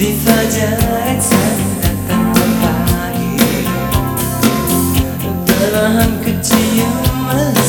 di fajar Eksan datang pagi Perlahan kecium melesat